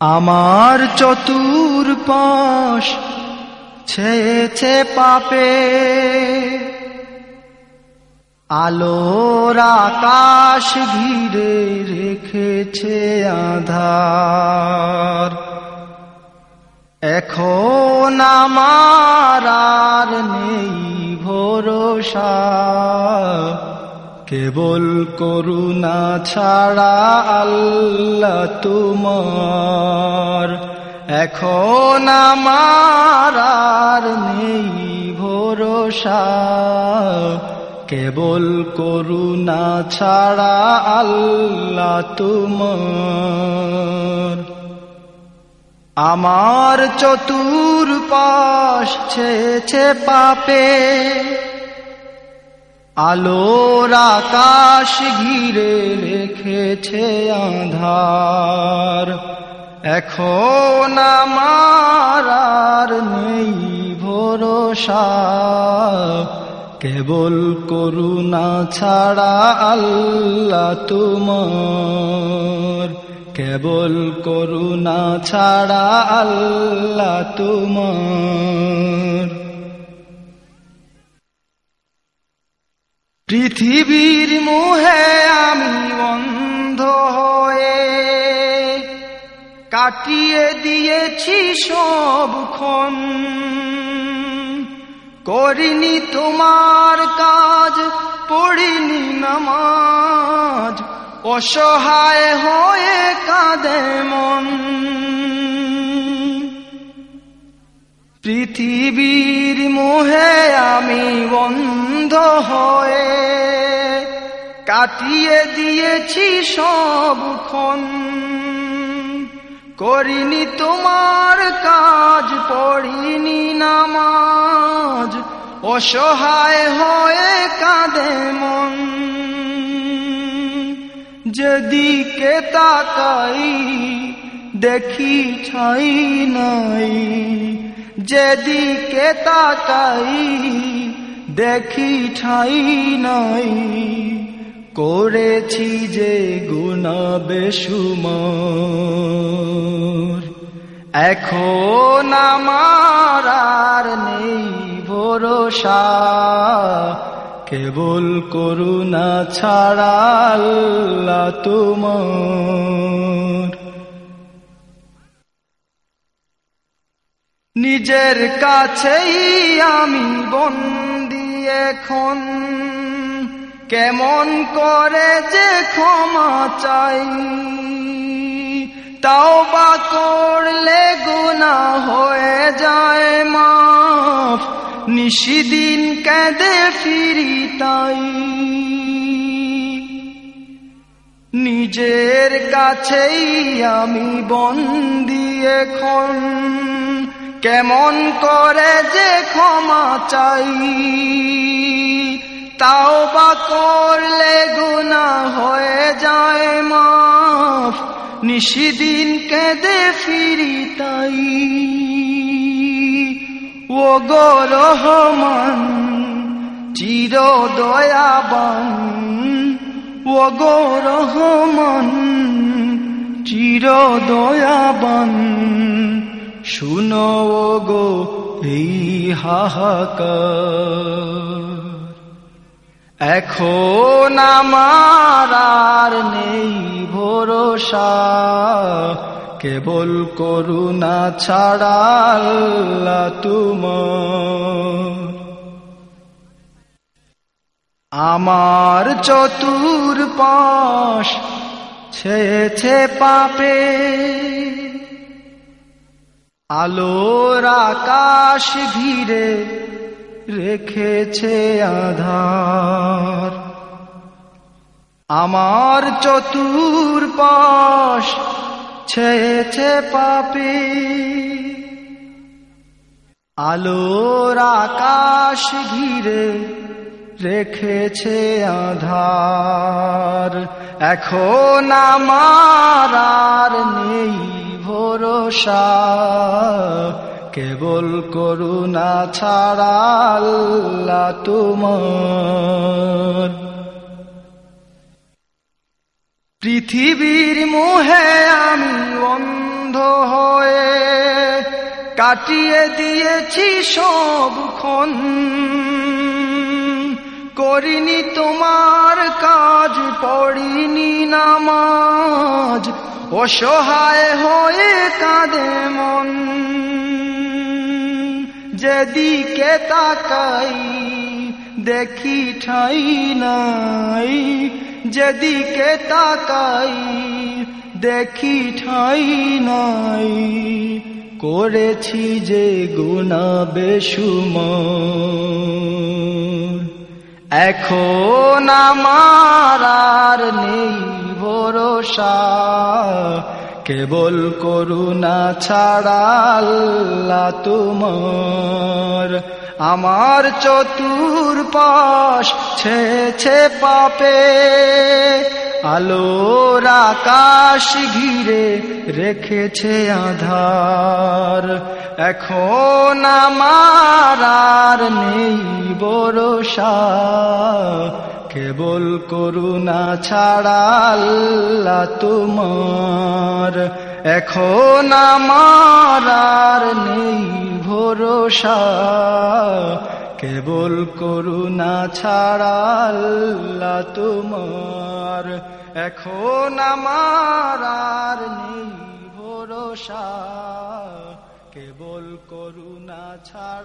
আমার চতুর পাশ ছেয়েছে পাপে। আলোর আকাশ ঘিরে রেখেছে আধার। এখন আমার আর নেই ভরসা। কেবল করুণা ছাড়া আল্লাহ তোমার। এখন আমার আর নেই ভরসা। কেবল করুণা ছাড়া আল্লাহ তোমার। আমার চতুর পাশ ছেছে পাপে। আলোর আকাশ ঘিরে রেখেছে আধার। এখন আমার নেই ভরসা। কেবল করুণা ছাড়া আল্লাহ তোমার। কেবল করুণা ছাড়া আল্লাহ তোমার। পৃথিবীর মুহে আমি অন্ধ হয়ে কাটিয়ে দিয়েছি সবক্ষণ করিনি তোমার কাজ, পড়িনি নামাজ, অসহায় হয়ে কাঁদে মন। পৃথিবীর মোহে আমি বন্ধ হয়ে কাটিয়ে দিয়েছি সবক্ষণ করিনি তোমার কাজ, পড়িনি নামাজ, অসহায় হয়ে কাঁদে মন। যেদিকে তাকাই, দেখি ছাই নাই। যেদিকে তাকাই দেখি ঠাই নাই। করেছি যে গুণা বেসুমর এখন আমার আর নেই ভরসা। কেবল করুণা ছাড়া আল্লাহ তোমার। নিজের কাছেই আমি বন্দি এখন? কেমন করে যে ক্ষমা চাই? তাও বা করলে গুণা হয়ে যায়, মাফ। নিশিদিন কেঁদে ফিরি তাই। নিজের কাছেই আমি বন্দি এখন। কেমন করে যে ক্ষমা চাই, তাও বা করলে গুণা হয়ে যায় মাফ, নিশিদিন কেঁদে ফিরি তাই। ও গো রহমান, চির দয়াবান ও গো চির দয়াবান। শুনো গো এই হাহাকার। এখন আমার আর নেই ভরসা, কেবল করুণা ছাড়া আল্লাহ তোমার। আমার চতুর পাশ ছেছে পাপে। আলোর আকাশ ঘিরে রেখেছে আধার। আমার চতুর পাশ ছেছে পাপে। আলোর আকাশ ঘিরে রেখেছে আধার। এখন আমার আর নেই। ভরসা, কেবল করুণা ছাড়া আল্লাহ তোমার। পৃথিবীর মোহে আমি অন্ধ হয়ে কাটিয়ে দিয়েছি সবক্ষণ করিনি তোমার কাজ, পড়িনি নামাজ অসহায় হয়ে কাঁদে মন। যেদিকে তাকাই, দেখি ঠাই নাই। যেদিকে তাকাই, দেখি ঠাই নাই। করেছি যে গুণা বেসুমর এখন আমার আর নেই। ভরসা, কেবল করুণা ছাড়া আল্লাহ তোমার। আমার চতুর পাশ ছেছে পাপে, আলোর আকাশ ঘিরে রেখেছে আধার। এখন আমার আর নেই ভরসা কেবল করুণা ছাড়া আল্লাহ তোমার। এখন আমার আর নেই ভরসা। কেবল করুণা ছাড়া আল্লাহ তোমার। এখন আমার আর নেই ভরসা। কেবল করুণা ছাড়া